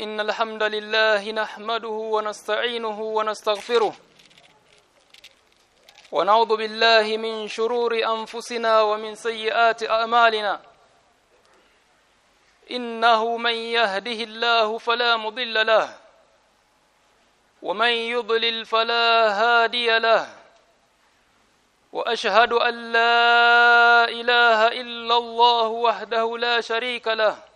إن الحمد لله نحمده ونستعينه ونستغفره ونعوذ بالله من شرور أنفسنا ومن سيئات أعمالنا. إنه من يهده الله فلا مضل له ومن يضلل فلا هادي له وأشهد أن لا إله إلا الله وحده لا شريك له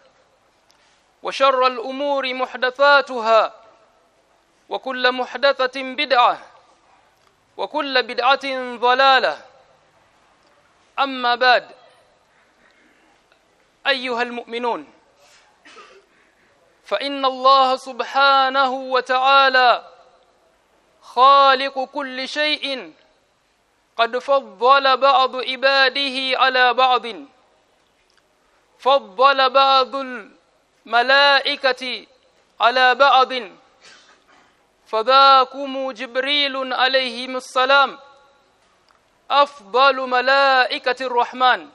وشر الأمور محدثاتها وكل محدثة بدعة وكل بدعة ضلالة. أما بعد أيها المؤمنون فإن الله سبحانه وتعالى خالق كل شيء قد فضل بعض عباده على بعض فضل بعض ملائكة على بعض فذاكم جبريل عليه السلام. أفضل ملائكة الرحمن.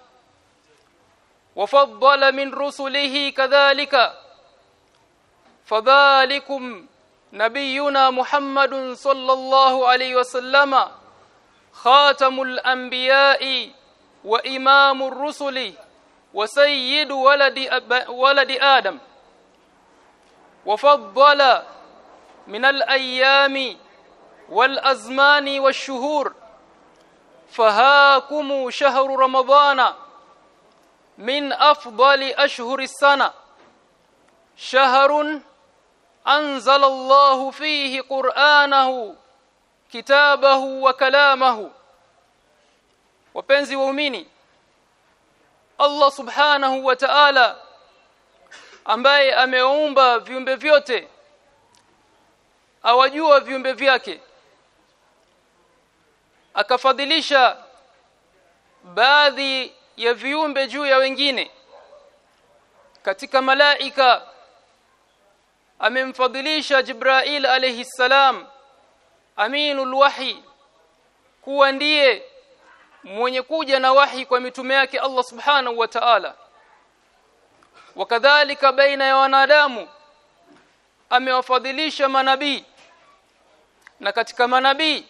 وفضل من رسله كذلك. فذلكم نبينا محمد صلى الله عليه وسلم خاتم الأنبياء وإمام الرسل. وسيد ولد. ولد آدم. وفضل من الأيام والأزمان والشهور. فهاكم شهر رمضان من أفضل أشهر السنة. شهر أنزل الله فيه قرآنه كتابه وكلامه. وبنزي وميني Allah subhanahu wa ta'ala ambaye ameumba viumbe vyote awajua viumbe vyake akafadhilisha baadhi ya viumbe juu ya wengine. Katika malaika amemfadhilisha Jibrail alayhi salam aminul wahi kuwa ndiye mwenye kuja na wahi kwa mitume yake Allah subhanahu wa ta'ala. Wakadhalika baina ya wanadamu amewafadhilisha manabii. Na katika manabii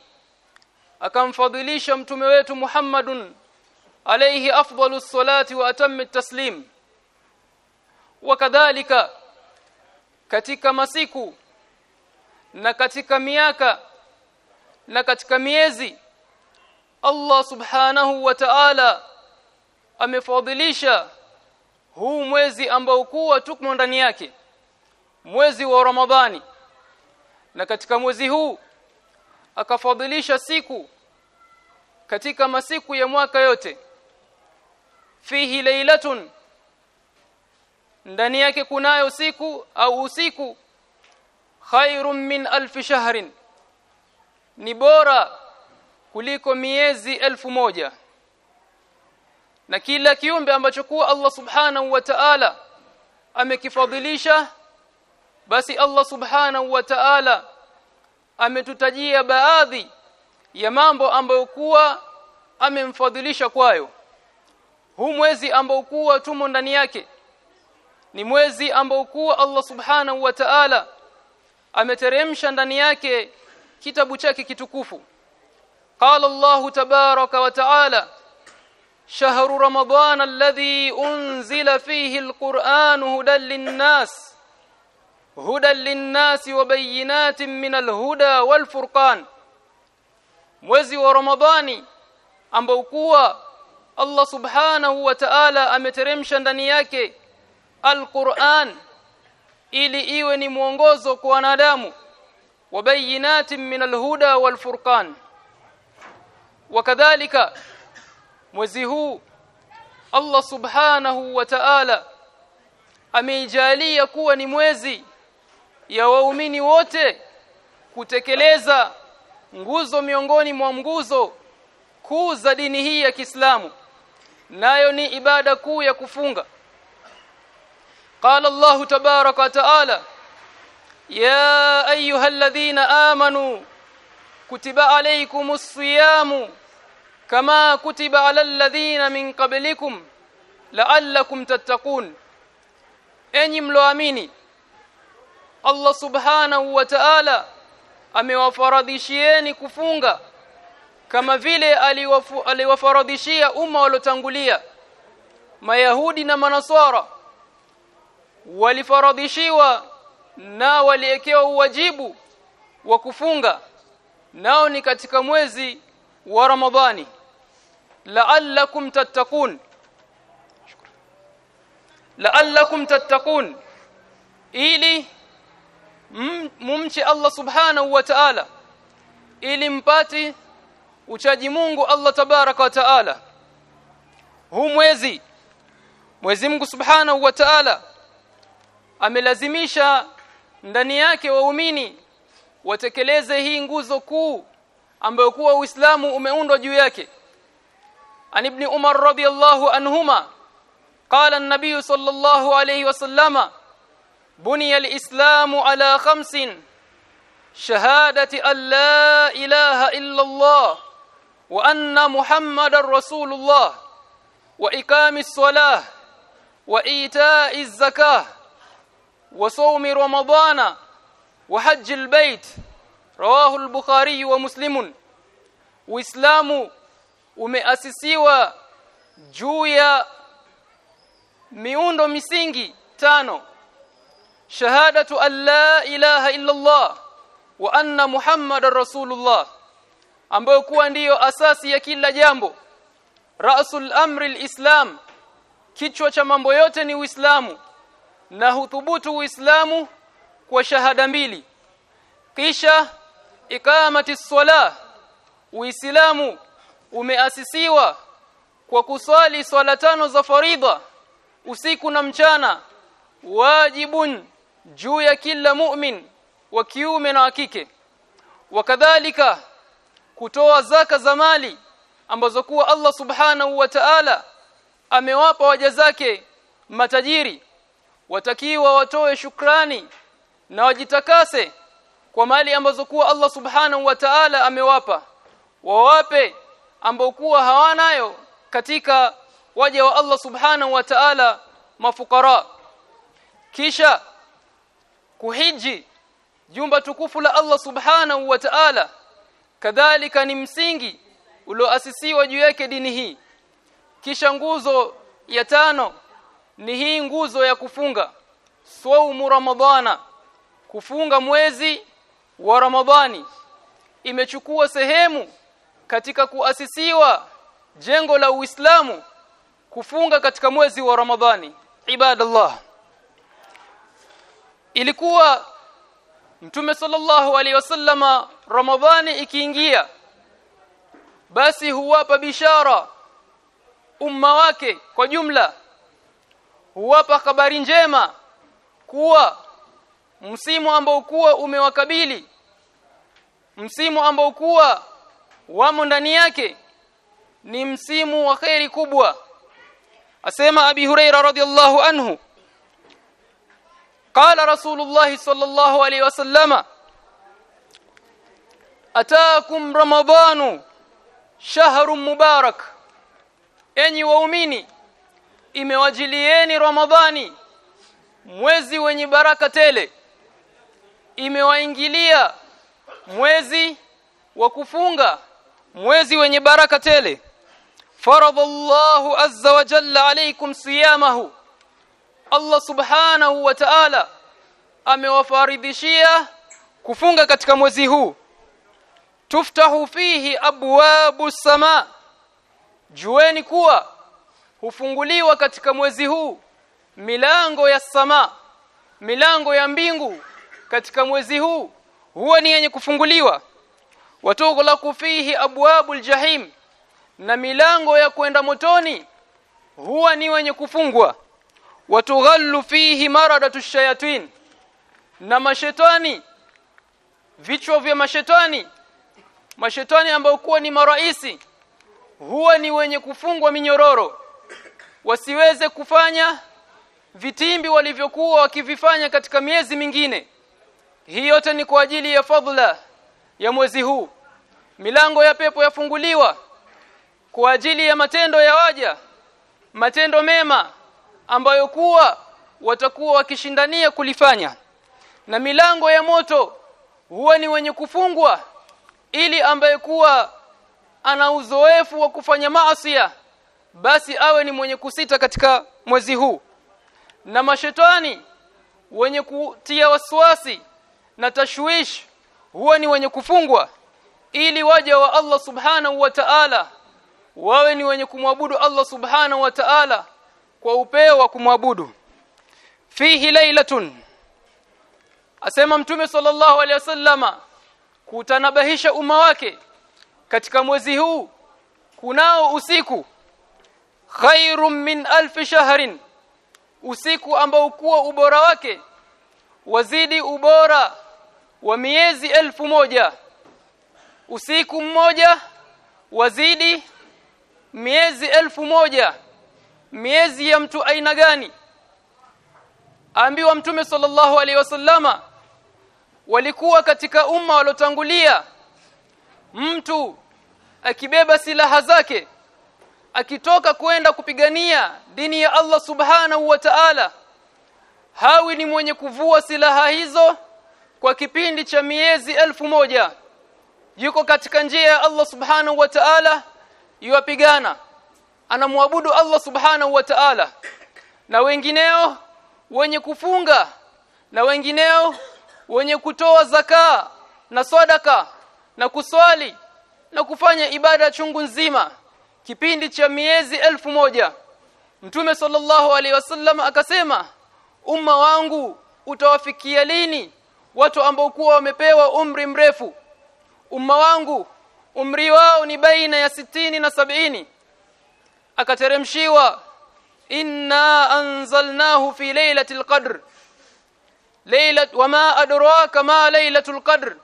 akamfadhilisha mtume wetu Muhammadun alayhi afdalu salati wa atammi taslim wakadhalika katika masiku na katika miaka na katika miezi Allah subhanahu wa ta'ala amefadhilisha huu mwezi ambao kuwa tuko ndani yake mwezi wa Ramadhani. Na katika mwezi huu akafadhilisha siku katika masiku ya mwaka yote. Fihi lailatun ndani yake kunayo siku au usiku khairum min alf shahrin. Ni bora kuliko miezi elfu moja. Na kila kiumbe ambacho kuwa Allah subhanahu wa ta'ala amekifadhilisha basi Allah subhanahu wa ta'ala ametutajia baadhi ya mambo ambayo kuwa amemfadhilisha kwayo. Huu mwezi ambao kuwa tumo ndani yake ni mwezi ambao kuwa Allah subhanahu wa ta'ala ameteremsha ndani yake kitabu chake kitukufu qala الله tabaraka wa taala shahru ramadana alladhi unzila fihi alquran hudan linnas hudan linnas wa bayyinatin min mwezi wa ramadhani ambao kuwa Allah subhanahu wa ta'ala ameteremsha ndani yake alquran ili iwe ni mwongozo kwa wanadamu. Wa bayyinatin min al-huda wakadhalika mwezi huu Allah Subhanahu wa Ta'ala ameijalia kuwa ni mwezi ya waumini wote kutekeleza nguzo miongoni mwa nguzo kuu za dini hii ya Kiislamu nayo ni ibada kuu ya kufunga قال الله تبارك وتعالى يا ايها الذين امنوا kutiba alaykumus siyamu kama kutiba alal ladhina min qablikum la'allakum tattaqun. Enyi mloamini Allah subhanahu wa ta'ala amewafaradhishieni kufunga kama vile aliwafaradhishia umma waliotangulia. Mayahudi na manaswara walifaradhishiwa na waliekewa uwajibu wa kufunga nao ni katika mwezi wa Ramadhani. La'allakum tattaqun. La'allakum tattaqun. Ili mumche Allah subhanahu wa ta'ala. Ili mpati uchaji Mungu Allah tabaraka wa ta'ala. Huu mwezi mwezi Mungu subhanahu wa ta'ala amelazimisha ndani yake waumini watekeleze hii nguzo kuu ambayo kuwa Uislamu umeundwa juu yake. An ibn Umar radiyallahu anhuma qala an-nabiy sallallahu alayhi wasallama buniya al-islamu ala khamsin shahadati an la ilaha illa Allah wa anna Muhammadar rasulullah wa iqamis salah wa ita'iz zakah wa sawmi ramadana وحج البيت رواه البخاري ومسلم وإسلام umeasisiwa juu ya miundo misingi tano shahadatu an la ilaha illa Allah wa anna muhammadar rasulullah ambayo kuwa ndiyo asasi ya kila jambo rasul amri alislam kichwa cha mambo yote ni uislamu na huthubutu uislamu kwa shahada mbili. Kisha ikamati swala uislamu umeasisiwa kwa kuswali swala tano za faridha usiku na mchana wajibun juu ya kila mu'min wa kiume na kike. Wakadhalika kutoa zaka za mali ambazo kuwa Allah subhanahu wa ta'ala amewapa waja zake matajiri. Watakiwa watoe shukrani na wajitakase kwa mali ambazo kuwa Allah subhanahu wa ta'ala amewapa. Wawape ambao kuwa hawanayo katika waja wa Allah subhanahu wa ta'ala mafukara. Kisha kuhiji jumba tukufu la Allah subhanahu wa ta'ala. Kadhalika ni msingi ulioasisiwa juu yake dini hii. Kisha nguzo ya tano ni hii nguzo ya kufunga. Swaumu ramadhana kufunga mwezi wa ramadhani imechukua sehemu katika kuasisiwa jengo la Uislamu kufunga katika mwezi wa Ramadhani. Ibadallah. Ilikuwa Mtume sallallahu alaihi wasallama Ramadhani ikiingia basi huwapa bishara umma wake kwa jumla. Huwapa habari njema kuwa msimu ambao kuwa umewakabili msimu ambao kuwa wamo ndani yake ni msimu wa khairi kubwa asema abi huraira radhiallahu anhu قال رسول الله صلى الله عليه وسلم أتاكم رمضان شهر مبارك enyi waumini imewajilieni ramadhani mwezi wenye baraka tele imewaingilia. Mwezi wa kufunga mwezi wenye baraka tele. Faradallahu azza wa jalla alaykum siyamahu. Allah subhanahu wa ta'ala amewafaridhishia kufunga katika mwezi huu. Tuftahu fihi abwabu sama. Jueni kuwa hufunguliwa katika mwezi huu milango ya sama milango ya mbingu katika mwezi huu huwa ni yenye kufunguliwa. Watughlaqu fihi abwabul jahim na milango ya kwenda motoni huwa ni wenye kufungwa. Watughallu fihi maradatu shayatin na mashetani vichwa vya mashetani mashetani ambao kuwa ni maraisi huwa ni wenye kufungwa minyororo. Wasiweze kufanya vitimbi walivyokuwa wakivifanya katika miezi mingine hii yote ni kwa ajili ya fadhila ya mwezi huu. Milango ya pepo yafunguliwa kwa ajili ya matendo ya waja matendo mema ambayo kuwa watakuwa wakishindania kulifanya. Na milango ya moto huwa ni wenye kufungwa ili ambaye kuwa ana uzoefu wa kufanya maasi basi awe ni mwenye kusita katika mwezi huu. Na mashetani wenye kutia waswasi na tashwish huwa ni wenye kufungwa ili waja wa Allah subhanahu wa ta'ala wawe ni wenye kumwabudu Allah subhanahu wa ta'ala kwa upeo wa kumwabudu. Fihi lailatun asema mtume sallallahu alaihi wasallama kutanabahisha umma wake katika mwezi huu kunao usiku khairum min alf shahrin usiku ambao kuwa ubora wake wazidi ubora wa miezi elfu moja. Usiku mmoja wazidi miezi elfu moja. Miezi ya mtu aina gani? Aambiwa mtume sallallahu alaihi wasallama walikuwa katika umma walotangulia mtu akibeba silaha zake akitoka kwenda kupigania dini ya Allah subhanahu wa ta'ala hawi ni mwenye kuvua silaha hizo kwa kipindi cha miezi elfu moja yuko katika njia ya Allah subhanahu wa ta'ala yuwapigana anamwabudu Allah subhanahu wa ta'ala. Na wengineo wenye kufunga na wengineo wenye kutoa zaka na sadaka na kuswali na kufanya ibada chungu nzima. Kipindi cha miezi elfu moja Mtume sallallahu alaihi wasallam akasema umma wangu utawafikia lini watu ambao kuwa wamepewa umri mrefu. Umma wangu umri wao ni baina ya sitini na sabini. Akateremshiwa inna anzalnahu fi lailatul qadr. Laylat wama adraka ma lailatul qadr.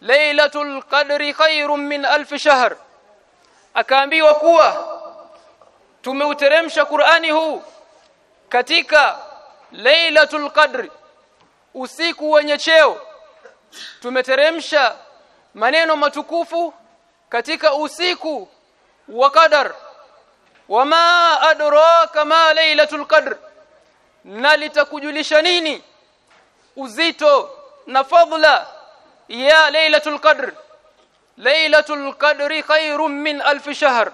Lailatul qadri khairun min alf shahr. Akaambiwa kuwa tumeuteremsha Qur'ani huu katika lailatul qadri usiku wenye cheo. Tumeteremsha maneno matukufu katika usiku wa qadar. Wama adraka ma lailatul qadr. Na litakujulisha nini? Uzito na fadla ya lailatul qadr. Lailatul qadri khairum min alf shahr.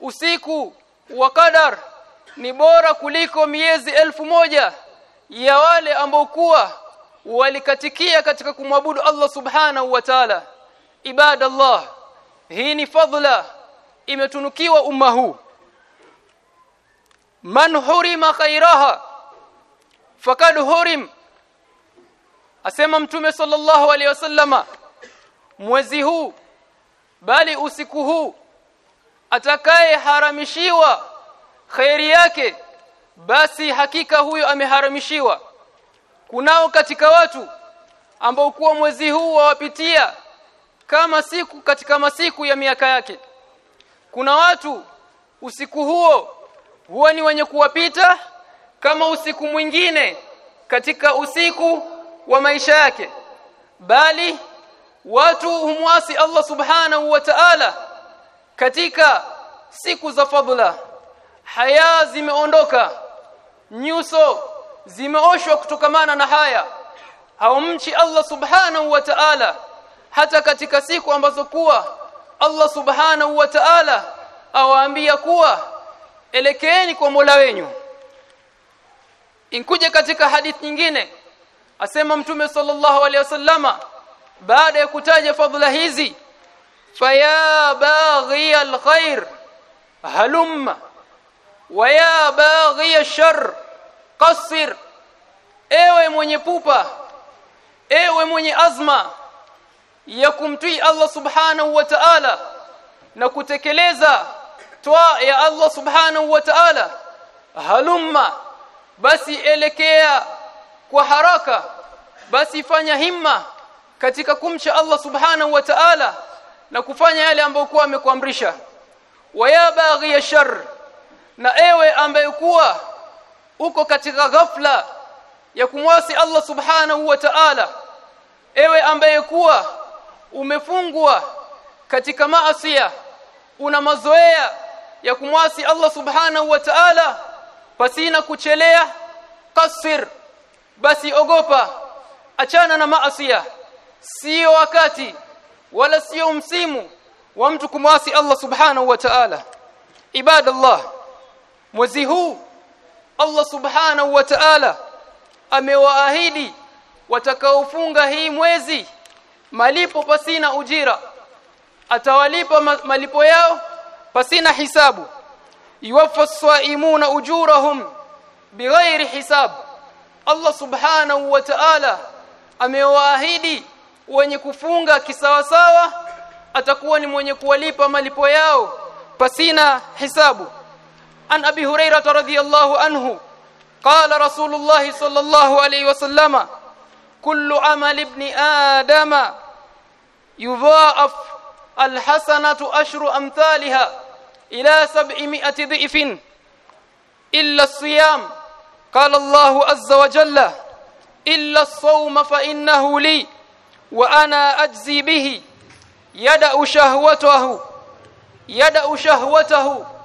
Usiku wa qadar ni bora kuliko miezi elfu moja ya wale ambao kuwa walikatikia katika kumwabudu Allah subhanahu wa ta'ala. Ibadallah hii ni fadhila imetunukiwa umma huu. Man hurima khairaha fakad hurim. Asema mtume sallallahu alaihi wasallama mwezi huu bali usiku huu atakaye haramishiwa khairi yake basi hakika huyo ameharamishiwa. Kunao katika watu ambao kuwa mwezi huu wawapitia kama siku katika masiku ya miaka yake. Kuna watu usiku huo huwa ni wenye kuwapita kama usiku mwingine katika usiku wa maisha yake. Bali watu humwasi Allah subhanahu wa ta'ala katika siku za fadla haya zimeondoka nyuso zimeoshwa kutokamana na haya. Haumchi Allah subhanahu wa ta'ala hata katika siku ambazo kuwa Allah subhanahu wa ta'ala awaambia kuwa elekeeni kwa Mola wenyu. Inkuje katika hadith nyingine asema mtume sallallahu alaihi wasallama baada ya kutaja fadhila hizi faya baghi alkhair halumma wa ya alshar qasir. Ewe mwenye pupa ewe mwenye azma ya kumtii Allah subhanahu wa ta'ala na kutekeleza toa ya Allah subhanahu wa ta'ala. Halumma basi elekea kwa haraka basi fanya himma katika kumcha Allah subhanahu wa ta'ala na kufanya yale ambayo kuwa amekuamrisha. Waya baghi shar na ewe ambaye kuwa uko katika ghafla ya kumwasi Allah subhanahu wa ta'ala ewe ambaye kuwa umefungwa katika maasiya una mazoea ya kumwasi Allah subhanahu wa ta'ala pasina kuchelea kasir. Basi ogopa achana na maasiya. Sio wakati wala sio msimu wa mtu kumwasi Allah subhanahu wa ta'ala. Ibadallah mwezi huu Allah subhanahu wa ta'ala amewaahidi watakaofunga hii mwezi malipo pasina ujira. Atawalipa malipo yao pasina hisabu. Yuwaffa as-saimuna ujurahum bighairi hisab. Allah subhanahu wa ta'ala amewaahidi wenye kufunga kisawasawa atakuwa ni mwenye kuwalipa malipo yao pasina hisabu an abi hurairah radhiyallahu anhu qala rasulullah sallallahu alayhi wasallama kullu amali ibn adama yudha'af alhasanatu ashru amthaliha ila 700 dhifin illa as-siyam qala Allah azza wa jalla illa as-sawma fa innahu li wa ana ajzi bihi yada'u shahwatahu yada'u shahwatahu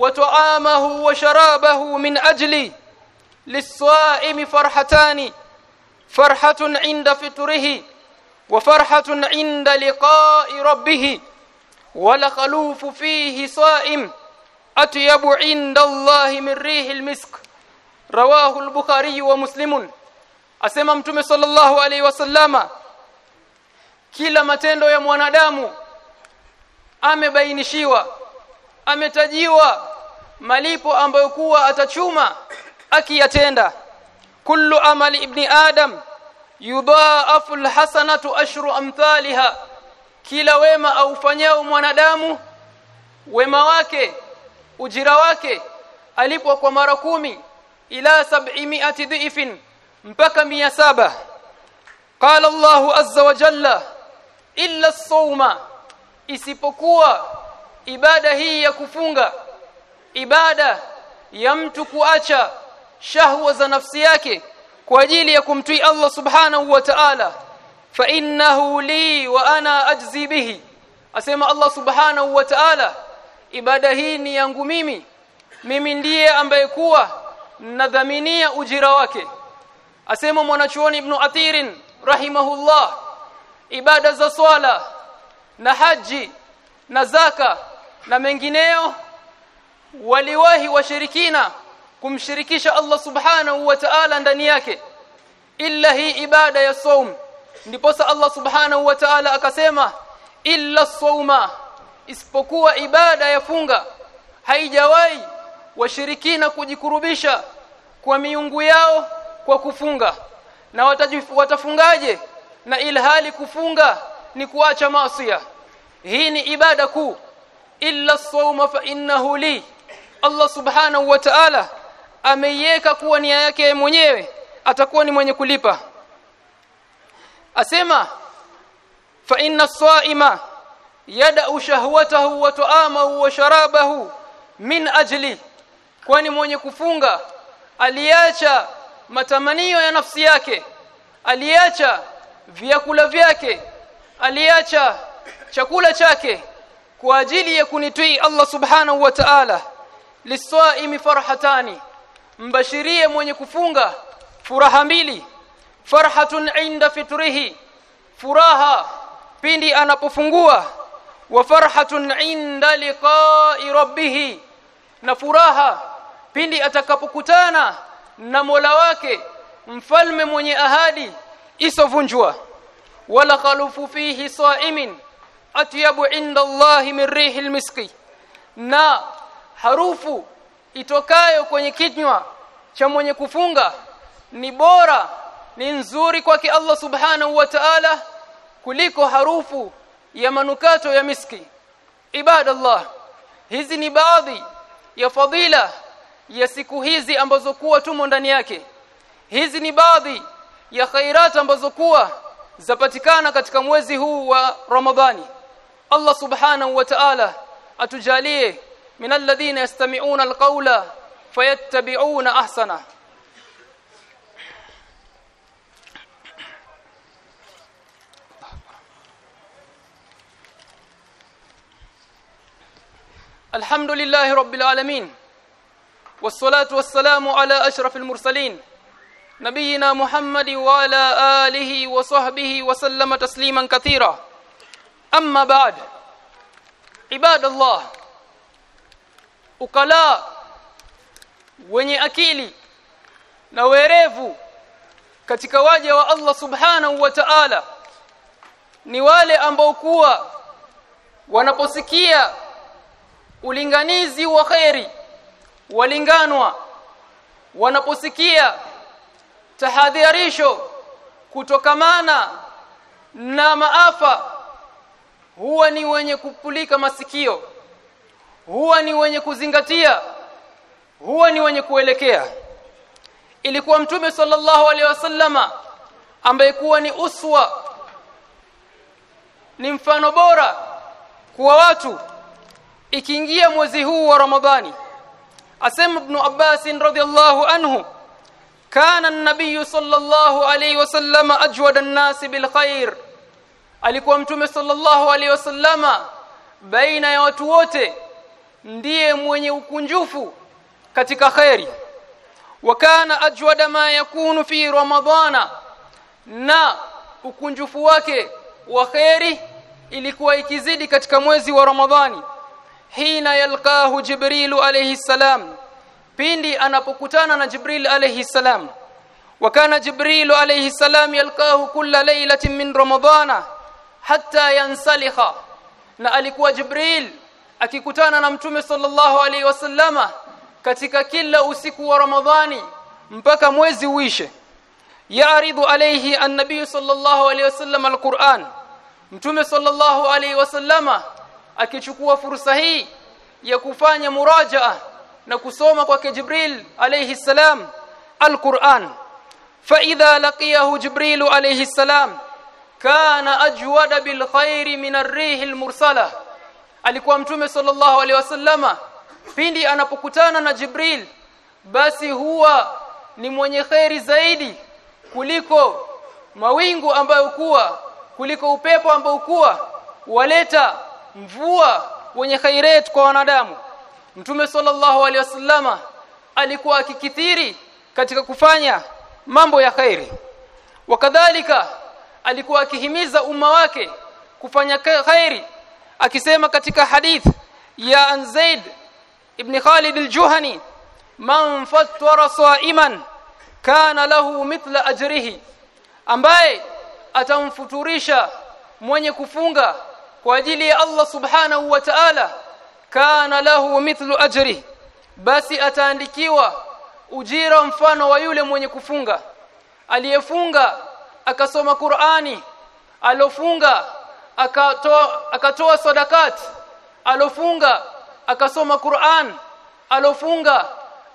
wa وشرابه من sharabahu للصائم فرحتان فرحة عند فطره وفرحة عند لقاء ربه ولخلوف فيه صائم أطيب عند الله من ريح المسك رواه البخاري ومسلم rihil صلى الله عليه وسلم asema kila matendo ya mwanadamu amebainishiwa ametajiwa malipo ambayo kuwa atachuma akiyatenda. Kullu amali ibni adam yudhaafu alhasanatu ashru amthaliha. Kila wema aufanyao mwanadamu wema wake ujira wake alipwa kwa mara kumi ila sab'imi'ati dhifin mpaka mia saba. Qala Allahu azza wa jalla illa as-sawma isipokuwa ibada hii ya kufunga ibada ya mtu kuacha shahwa za nafsi yake kwa ajili ya kumtii Allah subhanahu wa ta'ala. Fa innahu li wa ana ajzi bihi. Asema Allah subhanahu wa ta'ala ibada hii ni yangu mimi. Mimi ndiye ambaye kuwa nadhaminia ujira wake. Asema mwanachuoni ibn Athirin rahimahullah ibada za swala na haji na zaka na mengineyo waliwahi washirikina kumshirikisha Allah subhanahu wa ta'ala ndani yake. Illa hii ibada ya saum. Ndiposa Allah subhanahu wa ta'ala akasema illa sauma. Isipokuwa ibada ya funga. Haijawahi washirikina kujikurubisha kwa miungu yao kwa kufunga. Na watafungaje? Na ilhali kufunga ni kuacha maasiya. Hii ni ibada kuu. Illa sawma fa innahu li Allah subhanahu wa ta'ala ameiweka kuwa nia yake mwenyewe atakuwa ni mwenye kulipa. Asema fa inna as-sa'ima yada'u shahwatahu wa ta'amahu wa sharabahu min ajli kwani mwenye kufunga aliacha matamanio ya nafsi yake aliacha vyakula vyake aliacha chakula chake kwa ajili ya kunitii Allah subhanahu wa ta'ala liswaimi farhatani. Mbashirie mwenye kufunga furaha mbili. Farhatun inda fitrihi. Furaha pindi anapofungua. Wa farhatun inda liqa'i rabbih na furaha pindi atakapokutana na Mola wake mfalme mwenye ahadi isovunjwa. Wala khalufu fihi sa'imin. Atyabu inda Allah min rihil miski. Na harufu itokayo kwenye kinywa cha mwenye kufunga ni bora ni nzuri kwake Allah subhanahu wa ta'ala kuliko harufu ya manukato ya miski. Ibadallah hizi ni baadhi ya fadila ya siku hizi ambazo kuwa tumo ndani yake. Hizi ni baadhi ya khairat ambazo kuwa zapatikana katika mwezi huu wa Ramadhani. Allah subhanahu wa ta'ala atujalie min alladhina yastami'una alqawla fayattabi'una ahsana الحمد لله رب العالمين والصلاة والسلام على أشرف المرسلين نبينا محمد وعلى آله وصحبه وسلم تسليما كثيرا. أما بعد عباد الله ukala wenye akili na werevu katika waja wa Allah subhanahu wa ta'ala ni wale ambao kuwa wanaposikia ulinganizi wa khairi walinganwa wanaposikia tahadharisho kutokamana na maafa huwa ni wenye kupulika masikio huwa ni wenye kuzingatia. Huwa ni wenye kuelekea. Ilikuwa mtume sallallahu alaihi wasallama ambaye kuwa ni uswa ni mfano bora kwa watu ikiingia mwezi huu wa Ramadhani. Asema ibn Abbas radhiyallahu anhu kana an-nabiy sallallahu alayhi wasallama ajwada an-nas bil khair. Alikuwa mtume sallallahu alayhi wasallama baina ya watu wote ndiye mwenye ukunjufu katika khairi wakana ajwada ma yakunu fi ramadhana na ukunjufu wake wa khairi ilikuwa ikizidi katika mwezi wa Ramadhani. Hina yalqahu jibrilu alayhi salam pindi anapokutana na jibril alayhi salam. Wakana jibrilu alayhi salam yalqahu kulla laylatin min ramadhana hatta yansalikha. Na alikuwa jibril akikutana na mtume sallallahu alaihi wasallama katika kila usiku wa ramadhani mpaka mwezi uishe yaaridu alayhi an-nabiy sallallahu alayhi wasallam al-Qur'an. Mtume sallallahu alayhi wasallama akichukua fursa hii ya kufanya murajaa na kusoma kwake Jibril alayhi salam al-Qur'an. Fa idha laqiyahu Jibril alayhi salam kana ajwada bil khairi min ar-rih al-mursala alikuwa mtume sallallahu alaihi wasallama. Pindi anapokutana na Jibril basi huwa ni mwenye kheri zaidi kuliko mawingu ambayo kuwa kuliko upepo ambao kuwa waleta mvua wenye khairat kwa wanadamu. Mtume sallallahu alaihi wasallama alikuwa akikithiri katika kufanya mambo ya khairi wakadhalika alikuwa akihimiza umma wake kufanya khairi akisema katika hadith ya Anzaid ibn Khalid al-Juhani man fattara sa'iman kana lahu mithla ajrihi ambaye atamfuturisha mwenye kufunga kwa ajili ya Allah subhanahu wa ta'ala kana lahu mithlu ajri basi ataandikiwa ujira mfano wa yule mwenye kufunga. Aliyefunga akasoma Qur'ani alofunga akatoa akatoa sadakat alofunga akasoma Qur'an alofunga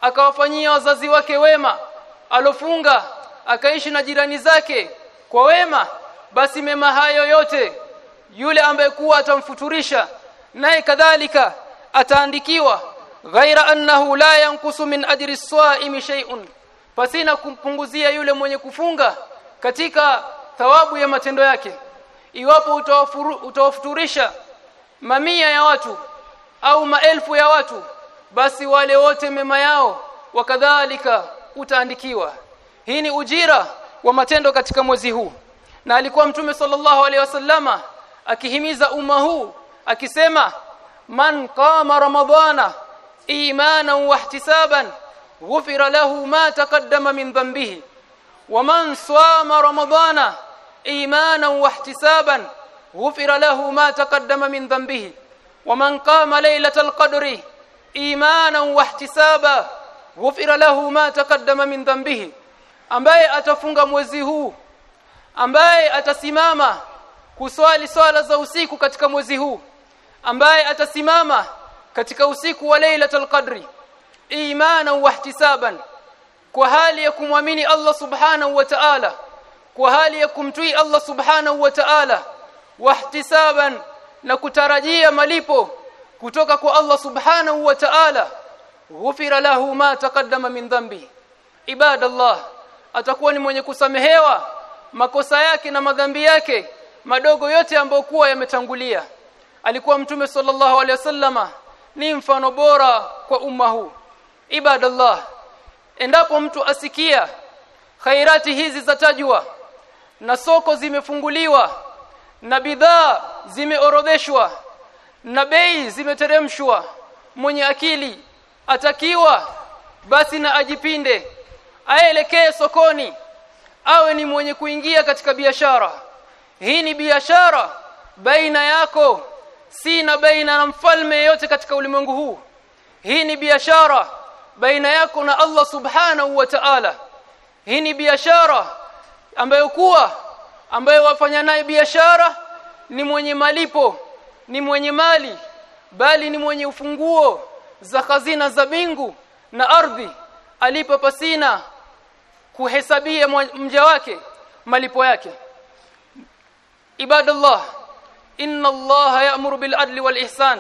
akawafanyia wazazi wake wema alofunga akaishi na jirani zake kwa wema basi mema hayo yote yule ambaye kuwa atamfuturisha naye kadhalika ataandikiwa ghaira annahu la yankusu min ajri as-sa'imi shay'un. Pasina kumpunguzia yule mwenye kufunga katika thawabu ya matendo yake iwapo utawafuturisha mamia ya watu au maelfu ya watu basi wale wote mema yao wakadhalika utaandikiwa. Hii ni ujira wa matendo katika mwezi huu. Na alikuwa mtume sallallahu alaihi wasallama akihimiza umma huu akisema man qama ramadhana imanan wa ihtisaban ghufira lahu ma taqaddama min dhanbihi wa man sama ramadhana imanan واحتسابا غفر له ما تقدم من ذنبه ومن قام ليلة القدر ايمانا واحتسابا غفر له ما تقدم من ذنبه. Ambaye atafunga mwezi huu ambaye atasimama kuswali swala za usiku katika mwezi huu ambaye atasimama katika usiku wa Lailatul Qadri imana wa ihtisaban kwa hali ya kumwamini Allah Subhanahu wa Ta'ala kwa hali ya kumtii Allah Subhanahu wa Ta'ala wa ihtisaban na kutarajia malipo kutoka kwa Allah Subhanahu wa Ta'ala ghufira lahu ma taqaddama min dhanbi. Ibadallah atakuwa ni mwenye kusamehewa makosa yake na madhambi yake madogo yote ambayo kuwa yametangulia. Alikuwa mtume sallallahu alaihi wasallama ni mfano bora kwa umma huu. Ibadallah endapo mtu asikia khairati hizi zatajwa na soko zimefunguliwa na bidhaa zimeorodheshwa na bei zimeteremshwa. Mwenye akili atakiwa basi na ajipinde aelekee sokoni awe ni mwenye kuingia katika biashara. Hii ni biashara baina yako si na baina na mfalme yote katika ulimwengu huu. Hii ni biashara baina yako na Allah subhanahu wa ta'ala. Hii ni biashara ambayo kuwa ambayo wafanya naye biashara ni mwenye malipo ni mwenye mali bali ni mwenye ufunguo za hazina za bingu na ardhi alipo pasina kuhesabia mja wake malipo yake. Ibadallah inna allaha ya'muru bil adli wal ihsan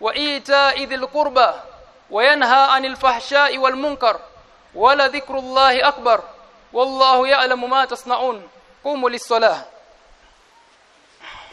wa ita'i dhil qurba wa yanha 'anil fahsha'i wal munkar wa la dhikrullahi akbar والله يعلم ما تصنعون. قوموا للصلاة.